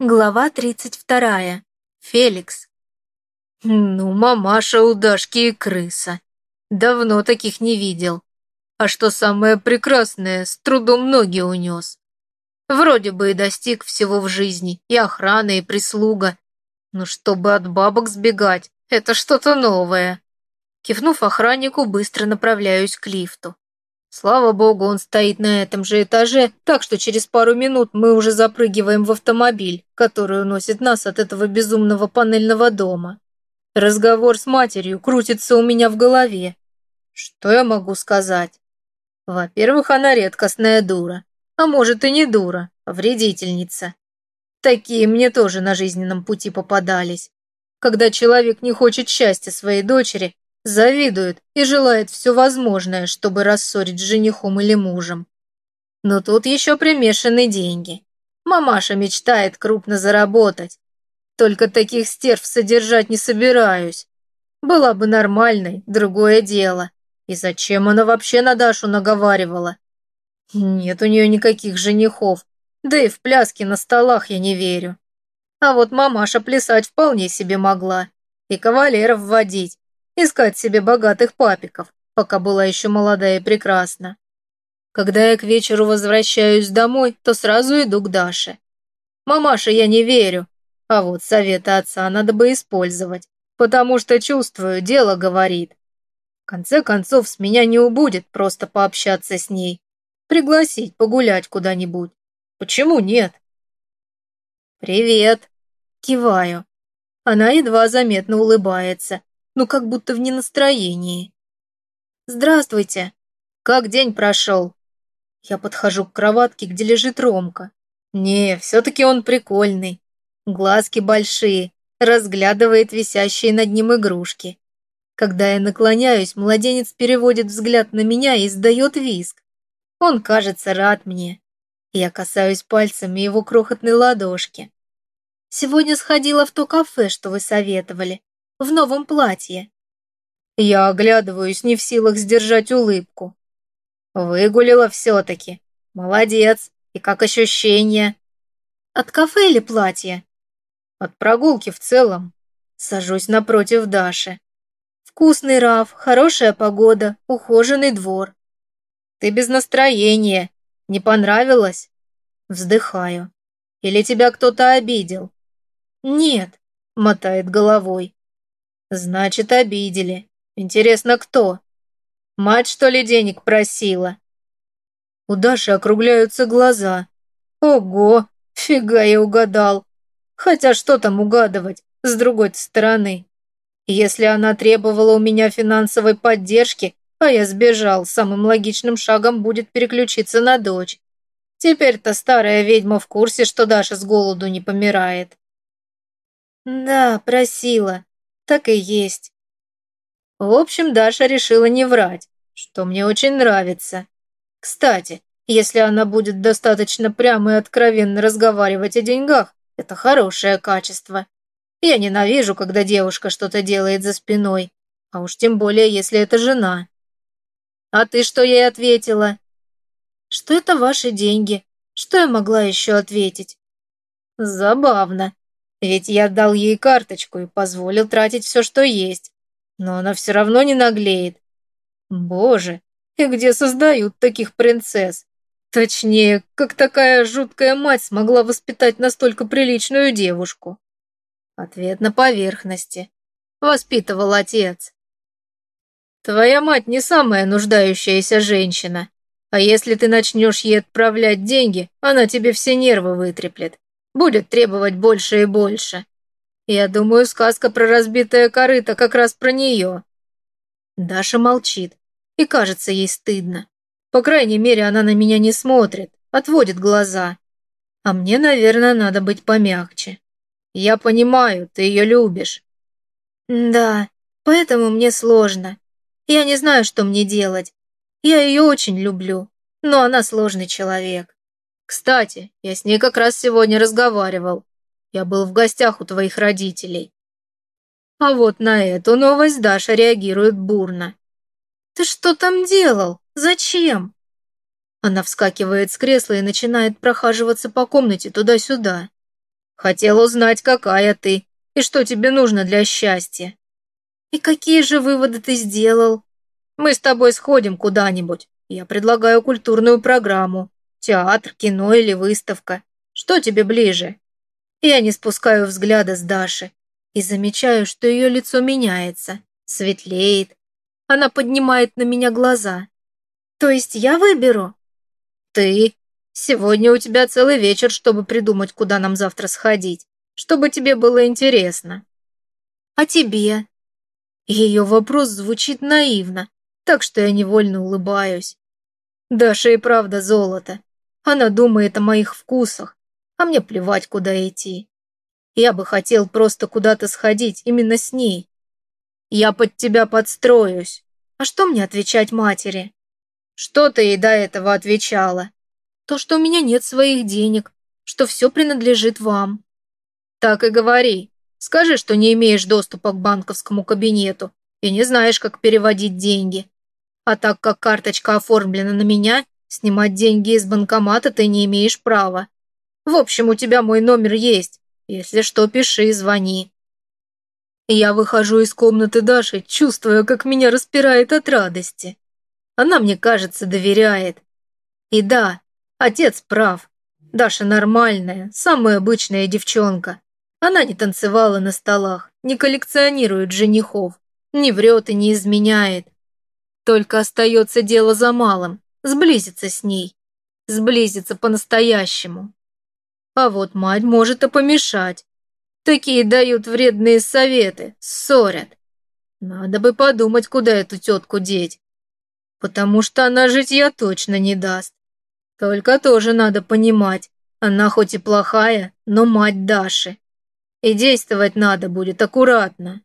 Глава 32. Феликс. Ну, мамаша у Дашки и крыса. Давно таких не видел. А что самое прекрасное, с трудом ноги унес. Вроде бы и достиг всего в жизни, и охрана, и прислуга. Но чтобы от бабок сбегать, это что-то новое. Кивнув охраннику, быстро направляюсь к лифту. Слава богу, он стоит на этом же этаже, так что через пару минут мы уже запрыгиваем в автомобиль, который уносит нас от этого безумного панельного дома. Разговор с матерью крутится у меня в голове. Что я могу сказать? Во-первых, она редкостная дура. А может и не дура, а вредительница. Такие мне тоже на жизненном пути попадались. Когда человек не хочет счастья своей дочери, завидует и желает все возможное, чтобы рассорить с женихом или мужем. Но тут еще примешаны деньги. Мамаша мечтает крупно заработать. Только таких стерв содержать не собираюсь. Была бы нормальной, другое дело. И зачем она вообще на Дашу наговаривала? Нет у нее никаких женихов, да и в пляски на столах я не верю. А вот мамаша плясать вполне себе могла. И кавалеров водить, искать себе богатых папиков, пока была еще молодая и прекрасна. Когда я к вечеру возвращаюсь домой, то сразу иду к Даше. Мамаше я не верю, а вот советы отца надо бы использовать, потому что чувствую, дело говорит. В конце концов, с меня не убудет просто пообщаться с ней, пригласить погулять куда-нибудь. Почему нет? «Привет!» Киваю. Она едва заметно улыбается, но как будто в ненастроении. «Здравствуйте! Как день прошел?» Я подхожу к кроватке, где лежит Ромка. Не, все-таки он прикольный. Глазки большие, разглядывает висящие над ним игрушки. Когда я наклоняюсь, младенец переводит взгляд на меня и издает визг. Он кажется рад мне. Я касаюсь пальцами его крохотной ладошки. Сегодня сходила в то кафе, что вы советовали в новом платье. Я оглядываюсь, не в силах сдержать улыбку. Выгулила все-таки. Молодец. И как ощущения? От кафе или платья? От прогулки в целом. Сажусь напротив Даши. Вкусный раф, хорошая погода, ухоженный двор. Ты без настроения. Не понравилось? Вздыхаю. Или тебя кто-то обидел? Нет, мотает головой. Значит, обидели. Интересно, кто? Мать, что ли, денег просила? У Даши округляются глаза. Ого, фига я угадал. Хотя что там угадывать, с другой стороны. Если она требовала у меня финансовой поддержки, а я сбежал, самым логичным шагом будет переключиться на дочь. Теперь-то старая ведьма в курсе, что Даша с голоду не помирает. Да, просила, так и есть. В общем, Даша решила не врать, что мне очень нравится. Кстати, если она будет достаточно прямо и откровенно разговаривать о деньгах, это хорошее качество. Я ненавижу, когда девушка что-то делает за спиной, а уж тем более, если это жена. А ты что ей ответила? Что это ваши деньги? Что я могла еще ответить? Забавно. Ведь я дал ей карточку и позволил тратить все, что есть. Но она все равно не наглеет. Боже, и где создают таких принцесс? Точнее, как такая жуткая мать смогла воспитать настолько приличную девушку? Ответ на поверхности. Воспитывал отец. Твоя мать не самая нуждающаяся женщина. А если ты начнешь ей отправлять деньги, она тебе все нервы вытреплет будет требовать больше и больше. Я думаю, сказка про разбитое корыто как раз про нее. Даша молчит, и кажется ей стыдно. По крайней мере, она на меня не смотрит, отводит глаза. А мне, наверное, надо быть помягче. Я понимаю, ты ее любишь. Да, поэтому мне сложно. Я не знаю, что мне делать. Я ее очень люблю, но она сложный человек. Кстати, я с ней как раз сегодня разговаривал. Я был в гостях у твоих родителей. А вот на эту новость Даша реагирует бурно. Ты что там делал? Зачем? Она вскакивает с кресла и начинает прохаживаться по комнате туда-сюда. Хотел узнать, какая ты и что тебе нужно для счастья. И какие же выводы ты сделал? Мы с тобой сходим куда-нибудь. Я предлагаю культурную программу. Театр, кино или выставка. Что тебе ближе? Я не спускаю взгляда с Даши и замечаю, что ее лицо меняется, светлеет. Она поднимает на меня глаза. То есть я выберу? Ты. Сегодня у тебя целый вечер, чтобы придумать, куда нам завтра сходить, чтобы тебе было интересно. А тебе? Ее вопрос звучит наивно, так что я невольно улыбаюсь. Даша и правда золото. Она думает о моих вкусах, а мне плевать, куда идти. Я бы хотел просто куда-то сходить именно с ней. Я под тебя подстроюсь. А что мне отвечать матери? Что ты ей до этого отвечала? То, что у меня нет своих денег, что все принадлежит вам. Так и говори. Скажи, что не имеешь доступа к банковскому кабинету и не знаешь, как переводить деньги. А так как карточка оформлена на меня, снимать деньги из банкомата ты не имеешь права. В общем, у тебя мой номер есть. Если что, пиши, звони. Я выхожу из комнаты Даши, чувствуя, как меня распирает от радости. Она, мне кажется, доверяет. И да, отец прав. Даша нормальная, самая обычная девчонка. Она не танцевала на столах, не коллекционирует женихов, не врет и не изменяет. Только остается дело за малым – сблизиться с ней. Сблизиться по-настоящему. А вот мать может и помешать. Такие дают вредные советы, ссорят. Надо бы подумать, куда эту тетку деть. Потому что она житья точно не даст. Только тоже надо понимать, она хоть и плохая, но мать Даши. И действовать надо будет аккуратно.